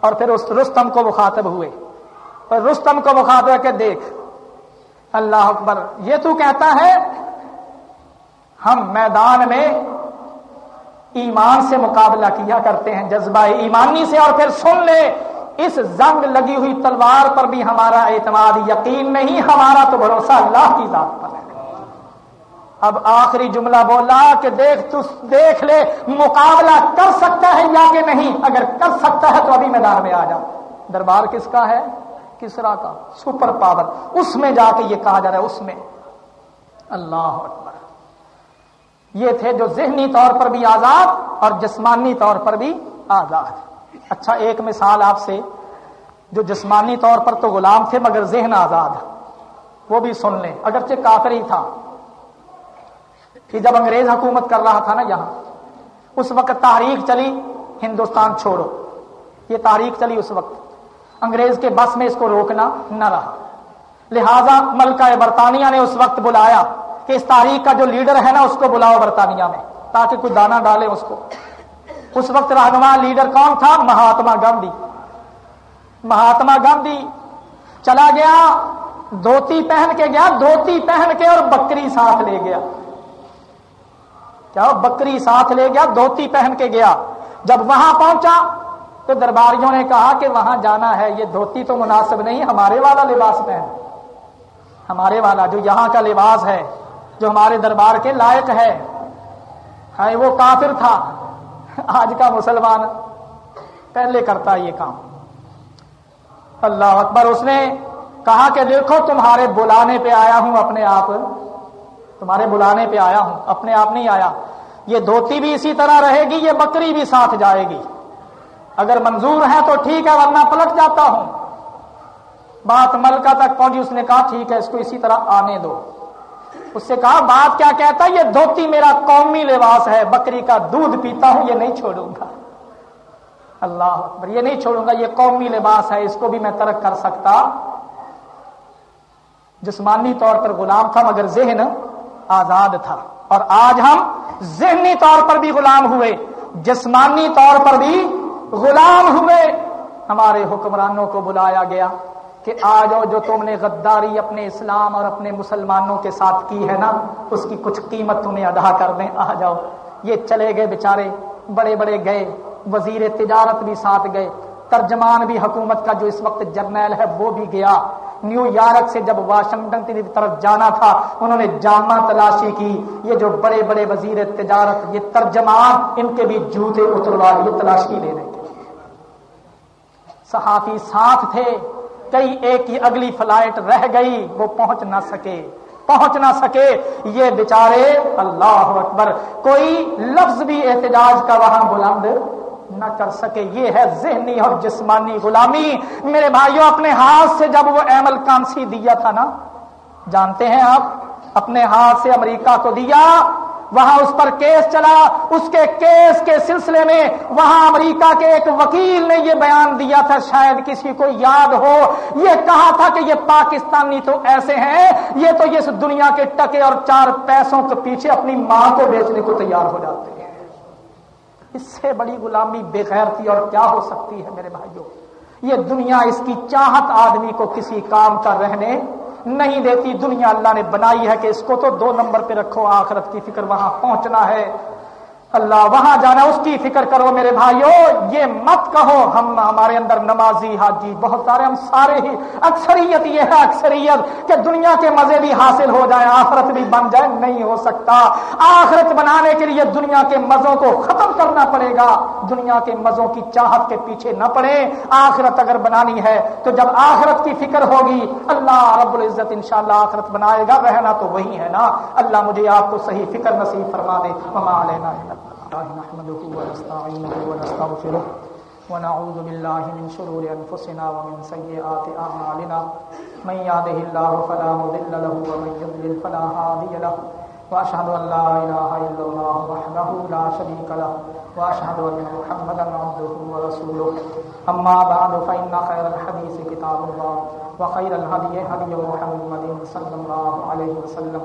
اور پھر اس رستم کو مخاطب ہوئے۔ اور رستم کو مخاطب کے دیکھ۔ اللہ اکبر، یہ تو کہتا ہے، ہم میدان میں ایمان سے مقابلہ کیا کرتے ہیں، جذبہ ایمانی سے اور پھر سن لے، اس زنگ لگی ہوئی تلوار پر بھی ہمارا اعتماد یقین نہیں، ہمارا تو بھروسہ اللہ کی ذات پر ہے۔ اب آخری جملہ بولا کہ دیکھ تو دیکھ لے، مقابلہ کر سکتا ہے یا کہ نہیں؟ اگر کر سکتا ہے تو ابھی میدان میں آ جا۔ دربار کس کا ہے؟ کسرا کا، سپر پاور۔ اس میں جا کے یہ کہا جا رہا ہے، اس میں۔ اللہ اکبر۔ یہ تھے جو ذہنی طور پر بھی آزاد اور جسمانی طور پر بھی آزاد۔ اچھا ایک مثال آپ سے، جو جسمانی طور پر تو غلام تھے مگر ذہن آزاد، وہ بھی سن لیں۔ اگرچہ کافر ہی تھا، کہ جب انگریز حکومت کر رہا تھا نا یہاں، اس وقت تاریخ چلی، ہندوستان چھوڑو۔ یہ تاریخ چلی اس وقت۔ انگریز کے بس میں اس کو روکنا نہ رہا۔ لہذا ملکہ برطانیہ نے اس وقت بلایا۔ کہ اس تاریخ کا جو لیڈر ہے نا، اس کو بلاؤ برطانیہ میں، تاکہ کوئی دانا ڈالے اس کو۔ اس وقت رہنما لیڈر کون تھا؟ مہاتما گاندھی۔ مہاتما گاندھی چلا گیا، دھوتی پہن کے گیا، دھوتی پہن کے اور بکری ساتھ لے گیا۔ کیا بکری ساتھ لے گیا، دھوتی پہن کے گیا۔ جب وہاں پہنچا تو درباریوں نے کہا کہ وہاں جانا ہے، یہ دھوتی تو مناسب نہیں، ہمارے والا لباس پہن۔ ہمارے والا جو یہاں کا لباس ہے جو ہمارے دربار کے لائق ہے۔ ہاں وہ کافر تھا۔ آج کا مسلمان پہلے کرتا یہ کام۔ اللہ اکبر، اس نے کہا کہ دیکھو، تمہارے بلانے پہ آیا ہوں اپنے آپ۔ تمہارے بلانے پہ آیا ہوں، اپنے آپ نہیں آیا۔ یہ دھوتی بھی اسی طرح رہے گی، یہ بکری بھی ساتھ جائے گی۔ اگر منظور ہے تو ٹھیک ہے، ورنہ پلٹ جاتا ہوں۔ بات ملکہ تک پہنچی، اس نے کہا، ٹھیک ہے، اس کو اسی طرح آنے دو۔ اس سے کہا، بات کیا کہتا یہ دھوتی میرا قومی لباس ہے، بکری کا دودھ پیتا ہوں، یہ نہیں چھوڑوں گا۔ اللہ یہ نہیں چھوڑوں گا، یہ قومی لباس ہے، اس کو بھی میں ترک کر سکتا۔ جسمانی طور پر غلام تھا، مگر ذہن آزاد تھا۔ اور آج ہم ذہنی طور پر بھی غلام ہوئے، جسمانی طور پر بھی غلام ہوئے۔ ہمارے حکمرانوں کو بلایا گیا۔ کہ آ جاؤ جو تم نے غداری اپنے اسلام اور اپنے مسلمانوں کے ساتھ کی ہے نا، اس کی کچھ قیمت تمہیں ادا کر دیں، آ جاؤ۔ یہ چلے گئے بےچارے بڑے بڑے گئے، وزیر تجارت بھی ساتھ گئے۔ ترجمان بھی حکومت کا جو اس وقت جرنیل ہے، وہ بھی گیا۔ نیو یارک سے جب واشنگٹن کی طرف جانا تھا، انہوں نے جامع تلاشی کی۔ یہ جو بڑے بڑے وزیر تجارت، یہ ترجمان، ان کے بھی جوتے اتروا، یہ تلاشی لے رہے تھے۔ صحافی ساتھ تھے۔ کئی ایک کی اگلی فلائٹ رہ گئی، وہ پہنچ نہ سکے۔ پہنچ نہ سکے۔ یہ بیچارے، اللہ اکبر۔ کوئی لفظ بھی احتجاج کا وہاں بلند نہ کر سکے۔ یہ ہے ذہنی اور جسمانی غلامی۔ میرے بھائیوں اپنے ہاتھ سے جب وہ ایمل کانسی دیا تھا نا، جانتے ہیں آپ؟ اپنے ہاتھ سے امریکہ کو دیا۔ وہاں اس پر کیس چلا، اس کے کیس کے سلسلے میں وہاں امریکہ کے ایک وکیل نے یہ بیان دیا تھا، شاید کسی کو یاد ہو۔ یہ کہا تھا کہ یہ پاکستانی تو ایسے ہیں، یہ تو اس دنیا کے ٹکے اور چار پیسوں کے پیچھے اپنی ماں کو بیچنے کو تیار ہو جاتے ہیں۔ اس سے بڑی غلامی بے تھی اور کیا ہو سکتی ہے میرے بھائیوں؟ یہ دنیا اس کی چاہت آدمی کو کسی کام کا رہنے نہیں دیتی، دنیا اللہ نے بنائی ہے کہ اس کو تو دو نمبر پہ رکھو، آخرت کی فکر وہاں پہنچنا ہے۔ اللہ وہاں جانا، اس کی فکر کرو میرے بھائیوں یہ مت کہو ہم ہمارے اندر نمازی، حاجی، بہت سارے ہم سارے ہی، اکثریت یہ ہے، اکثریت کہ دنیا کے مزے بھی حاصل ہو جائے، آخرت بھی بن جائے، نہیں ہو سکتا۔ آخرت بنانے کے لیے دنیا کے مزوں کو ختم کرنا پڑے گا۔ دنیا کے مزوں کی چاہت کے پیچھے نہ پڑے۔ آخرت اگر بنانی ہے تو جب آخرت کی فکر ہوگی، اللہ رب العزت انشاءاللہ آخرت بنائے گا، رہنا تو وہی ہے نا۔ اللہ مجھے آپ کو صحیح فکر نصیب فرما دے۔ مما لینا ہے نحمده ونستعينه ونستغفره ونعوذ بالله من شرور أنفسنا ومن سيئات أعمالنا. من يهده الله فلا مضل له ومن يضلل فلا هادي له. وأشهد أن لا إله إلا الله وحده لا شريك له. وأشهد أن محمدا عبده ورسوله. أما بعد، فإن خير الحديث كتاب الله وخير الهدي هدي محمد صلى الله عليه وسلم.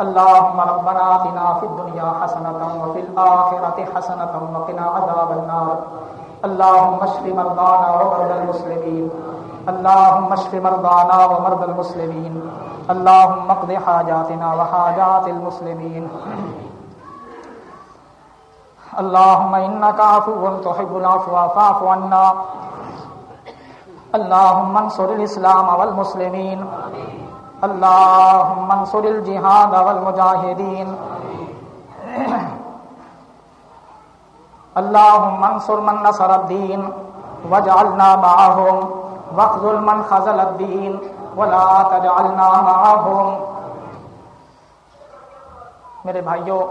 اللهم ربنا آتنا في الدنيا حسنة وفي الآخرة حسنة وقنا عذاب النار. اللهم اشف مرضانا ومرضى المسلمين. اللهم اشف مرضانا ومرضى المسلمين. اللهم اقض حاجاتنا وحاجات المسلمين. اللهم انك عفو تحب العفو فاعف عنا. اللهم انصر الاسلام والمسلمين. اللهم انصر الجهاد والمجاهدين. اللهم انصر من نصر الدين واجعلنا معهم واخذل من خذل الدين ولا تجعلنا معهم. میرے بھائیوں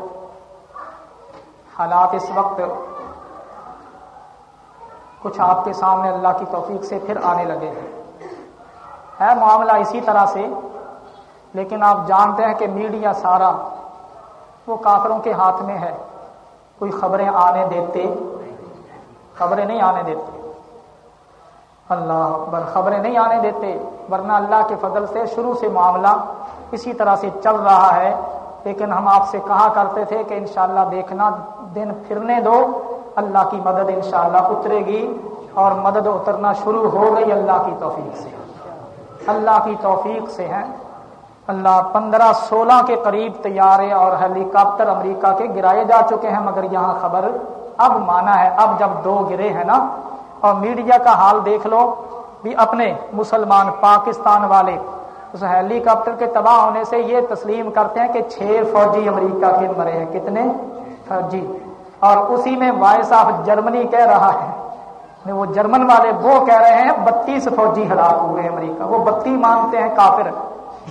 حالات اس وقت کچھ آپ کے سامنے اللہ کی توفیق سے پھر آنے لگے ہیں۔ ہے معاملہ اسی طرح سے لیکن آپ جانتے ہیں کہ میڈیا سارا وہ کافروں کے ہاتھ میں ہے۔ کوئی خبریں آنے دیتے خبریں نہیں آنے دیتے۔ اللہ اکبر، خبریں نہیں آنے دیتے، ورنہ اللہ کے فضل سے شروع سے معاملہ اسی طرح سے چل رہا ہے۔ لیکن ہم آپ سے کہا کرتے تھے کہ انشاءاللہ دیکھنا، دن پھرنے دو، اللہ کی مدد انشاءاللہ اترے گی اور مدد اترنا شروع ہو گئی۔ اللہ کی توفیق سے، اللہ کی توفیق سے ہیں۔ اللہ پندرہ سولہ کے قریب تیارے اور ہیلی کاپٹر امریکہ کے گرائے جا چکے ہیں، مگر یہاں خبر اب مانا ہے، اب جب دو گرے ہیں نا۔ اور میڈیا کا حال دیکھ لو بھی اپنے مسلمان پاکستان والے۔ اس ہیلی کاپٹر کے تباہ ہونے سے یہ تسلیم کرتے ہیں کہ چھ فوجی امریکہ کے مرے ہیں۔ کتنے؟ فوجی۔ اور اسی میں وائس آف جرمنی کہہ رہا ہے۔ وہ جرمن والے وہ کہہ رہے ہیں، بتیس فوجی ہلاک ہوئے امریکہ۔ وہ بتی مانتے ہیں کافر۔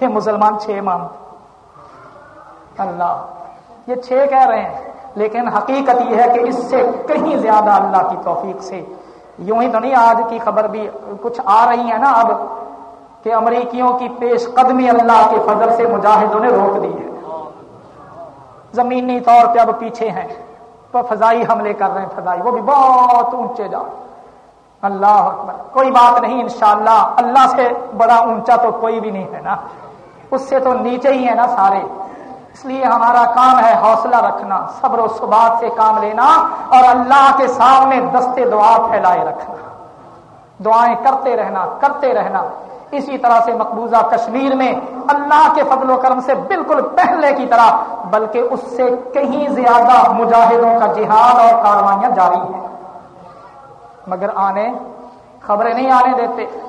یہ مسلمان چھ مانتے اللہ، یہ چھ کہہ رہے ہیں، لیکن حقیقت یہ ہے کہ اس سے کہیں زیادہ اللہ کی توفیق سے۔ یوں ہی تو نہیں، آج کی خبر بھی کچھ آ رہی ہے نا اب، کہ امریکیوں کی پیش قدمی اللہ کے فضل سے مجاہدوں نے روک دی ہے۔ زمینی طور پہ اب پیچھے ہیں۔ تو فضائی حملے کر رہے ہیں، فضائی۔ وہ بھی بہت اونچے جا۔ اللہ اکبر۔ کوئی بات نہیں، انشاءاللہ، اللہ سے بڑا اونچا تو کوئی بھی نہیں ہے نا۔ اس سے تو نیچے ہی ہے نا سارے۔ اس لیے ہمارا کام ہے حوصلہ رکھنا، صبر و ثبات سے کام لینا اور اللہ کے سامنے دستے دعا پھیلائے رکھنا۔ دعائیں کرتے رہنا کرتے رہنا۔ اسی طرح سے مقبوضہ کشمیر میں اللہ کے فضل و کرم سے بالکل پہلے کی طرح، بلکہ اس سے کہیں زیادہ مجاہدوں کا جہاد اور کاروائیاں جاری ہیں۔ مگر آنے، خبریں نہیں آنے دیتے۔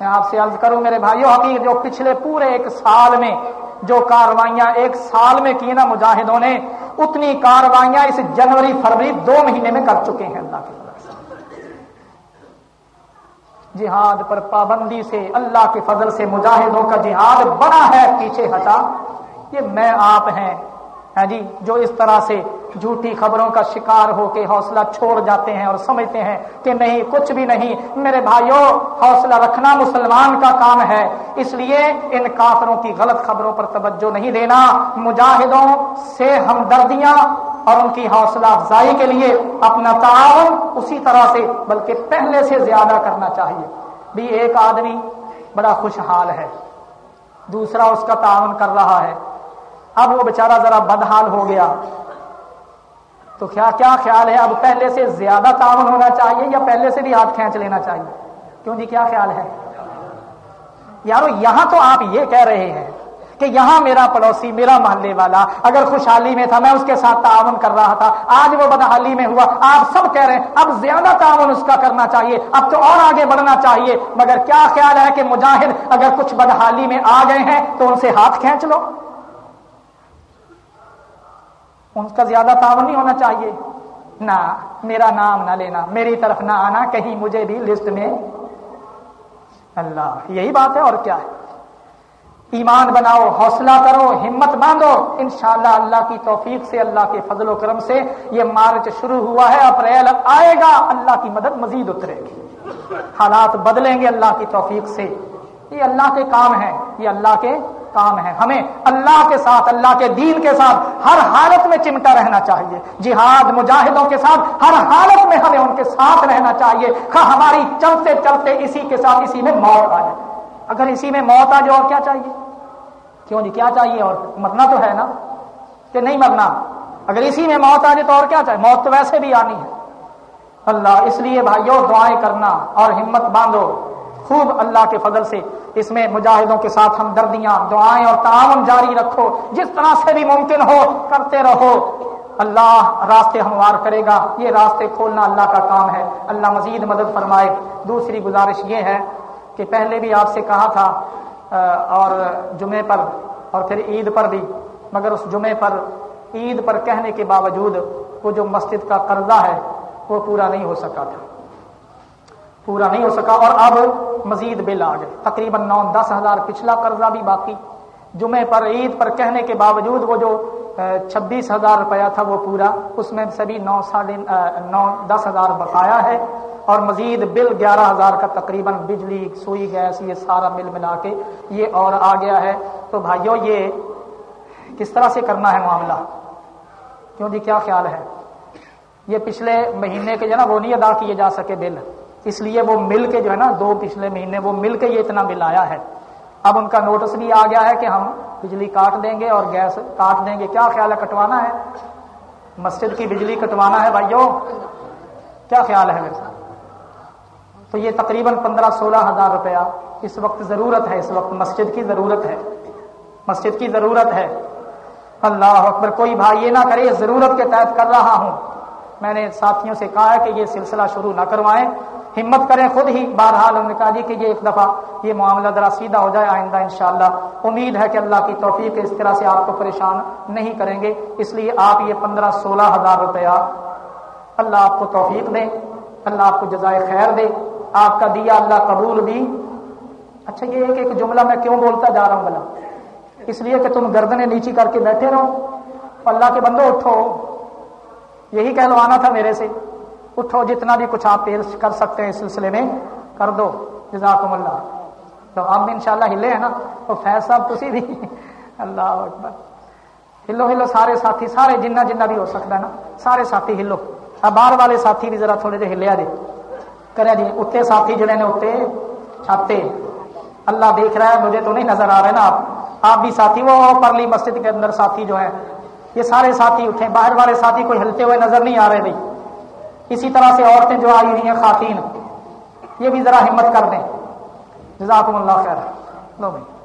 میں آپ سے عرض کروں میرے بھائیوں حقیق جو پچھلے پورے ایک سال میں جو کاروائیاں ایک سال میں کی نا مجاہدوں نے، اتنی کاروائیاں اس جنوری فروری دو مہینے میں کر چکے ہیں اللہ کے جہاد پر پابندی سے، اللہ کے فضل سے مجاہدوں کا جہاد بڑا ہے، پیچھے ہٹا۔ یہ میں آپ ہیں۔ ہاں جی جو اس طرح سے جھوٹی خبروں کا شکار ہو کے حوصلہ چھوڑ جاتے ہیں اور سمجھتے ہیں کہ نہیں، کچھ بھی نہیں، میرے بھائیوں، حوصلہ رکھنا مسلمان کا کام ہے۔ اس لیے ان کافروں کی غلط خبروں پر توجہ نہیں دینا۔ مجاہدوں سے ہمدردیاں اور ان کی حوصلہ افزائی کے لیے اپنا تعاون اسی طرح سے، بلکہ پہلے سے زیادہ کرنا چاہیے۔ بھی ایک آدمی بڑا خوشحال ہے، دوسرا اس کا تعاون کر رہا ہے۔ اب وہ بیچارہ ذرا بدحال ہو گیا۔ تو کیا کیا خیال ہے اب پہلے سے زیادہ تعاون ہونا چاہیے یا پہلے سے بھی ہاتھ کھینچ لینا چاہیے؟ کیوں جی کیا خیال ہے؟ یارو، یہاں تو آپ یہ کہہ رہے ہیں کہ یہاں میرا پڑوسی، میرا محلے والا اگر خوشحالی میں تھا، میں اس کے ساتھ تعاون کر رہا تھا، آج وہ بدحالی میں ہوا، آپ سب کہہ رہے ہیں اب زیادہ تعاون اس کا کرنا چاہیے، اب تو اور آگے بڑھنا چاہیے، مگر کیا خیال ہے کہ مجاہد اگر کچھ بدحالی میں آ گئے ہیں تو ان سے ہاتھ کھینچ لو؟ ان کا زیادہ تعاون نہیں ہونا چاہیے۔ نہ، میرا نام نہ لینا، میری طرف نہ آنا، کہیں مجھے بھی لسٹ میں۔ اللہ، یہی بات ہے اور کیا ہے؟ ایمان بناؤ، حوصلہ کرو، ہمت باندھو۔ انشاءاللہ اللہ کی توفیق سے، اللہ کے فضل و کرم سے یہ مارچ شروع ہوا ہے، اپریل آئے گا۔ اللہ کی مدد مزید اترے گی۔ حالات بدلیں گے اللہ کی توفیق سے۔ یہ اللہ کے کام ہیں، یہ اللہ کے کام ہے۔ ہمیں اللہ کے ساتھ، اللہ کے دین کے ساتھ ہر حالت میں چمٹا رہنا چاہیے۔ جہاد مجاہدوں کے ساتھ ہر حالت میں ہمیں ان کے ساتھ رہنا چاہیے۔ ہماری چلتے چلتے اسی کے ساتھ اسی میں موت آ جائے۔ اگر اسی میں موت آ جائے اور کیا چاہیے؟ کیوں جی؟ کیا چاہیے؟ اور مرنا تو ہے نا۔ کہ نہیں مرنا؟ اگر اسی میں موت آ جائے تو اور کیا چاہیے؟ موت تو ویسے بھی آنی ہے۔ اللہ، اس لیے بھائیو دعائیں کرنا اور ہمت باندھو۔ خوب اللہ کے فضل سے اس میں مجاہدوں کے ساتھ ہم دردیاں دعائیں اور تعاون جاری رکھو۔ جس طرح سے بھی ممکن ہو، کرتے رہو۔ اللہ راستے ہموار کرے گا۔ یہ راستے کھولنا اللہ کا کام ہے۔ اللہ مزید مدد فرمائے۔ دوسری گزارش یہ ہے کہ پہلے بھی آپ سے کہا تھا اور جمعے پر اور پھر عید پر بھی، مگر اس جمعے پر، عید پر کہنے کے باوجود وہ جو مسجد کا قرضہ ہے وہ پورا نہیں ہو سکا تھا۔ پورا نہیں ہو سکا اور اب مزید بل آ گئے۔ تقریباً نو دس ہزار پچھلا قرضہ بھی باقی۔ جمعے پر، عید پر کہنے کے باوجود وہ جو چھبیس ہزار روپیہ تھا وہ پورا، اس میں سبھی نو ساڑھے نو دس ہزار بقایا ہے۔ اور مزید بل گیارہ ہزار کا تقریباً بجلی، سوئی گیس، یہ سارا مل ملا کے یہ اور آ گیا ہے۔ تو بھائیو، یہ کس طرح سے کرنا ہے معاملہ؟ کیوں جی؟ کیا خیال ہے؟ یہ پچھلے مہینے کے جو نا، وہ نہیں ادا کیے جا سکے بل۔ اس لیے وہ مل کے جو ہے نا دو پچھلے مہینے وہ مل کے یہ اتنا بل آیا ہے۔ اب ان کا نوٹس بھی آ گیا ہے کہ ہم بجلی کاٹ دیں گے اور گیس کاٹ دیں گے۔ کیا خیال ہے کٹوانا ہے؟ مسجد کی بجلی کٹوانا ہے بھائیو کیا خیال ہے میرے تو یہ تقریباً پندرہ سولہ ہزار روپیہ اس وقت ضرورت ہے، اس وقت مسجد کی ضرورت ہے۔ مسجد کی ضرورت ہے۔ اللہ اکبر، کوئی بھائی یہ نہ کرے ضرورت کے تحت کر رہا ہوں۔ میں نے ساتھیوں سے کہا ہے کہ یہ سلسلہ شروع نہ کروائیں۔ ہمت کریں خود ہی۔ بہرحال انہوں نے کہا جی کہ یہ ایک دفعہ یہ معاملہ ذرا سیدھا ہو جائے آئندہ انشاءاللہ۔ امید ہے کہ اللہ کی توفیق اس طرح سے آپ کو پریشان نہیں کریں گے۔ اس لیے آپ یہ پندرہ سولہ ہزار روپیہ اللہ آپ کو توفیق دے اللہ آپ کو جزائے خیر دے۔ آپ کا دیا اللہ قبول بھی۔ اچھا یہ ایک ایک جملہ میں کیوں بولتا جا رہا ہوں بلا اس لیے کہ تم گردنے نیچی کر کے بیٹھے رہو۔ اللہ کے بندو، اٹھو۔ یہی کہلوانا تھا میرے سے، اٹھو جتنا بھی کچھ آپ پیش کر سکتے ہیں اس سلسلے میں، کر دو۔ جزاکم اللہ۔ تو آپ بھی انشاءاللہ ہلے ہیں نا؟ تو فیض صاحب تھی بھی۔ <laughs> اللہ اکبر۔ ہلو ہلو، سارے ساتھی، سارے جنہ جنہ بھی ہو سکتا ہے نا؟ سارے ساتھی، ہلو۔ اب باہر والے ساتھی بھی ذرا تھوڑے جہے ہلیا دے۔ کرے جی اتنے ساتھی جڑے نے اتنے چھاتے۔ اللہ دیکھ رہا ہے، مجھے تو نہیں نظر آ رہے نا آپ۔ آپ بھی ساتھی، وہ پرلی مسجد کے اندر ساتھی جو ہے یہ سارے ساتھی اٹھے، باہر والے ساتھی کوئی ہلتے ہوئے نظر نہیں آ رہے بھائی۔ اسی طرح سے عورتیں جو آئی ہوئی ہیں خواتین یہ بھی ذرا ہمت کر دیں۔ جزاکم اللہ خیر۔ لو بھائی۔